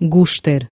гуштер.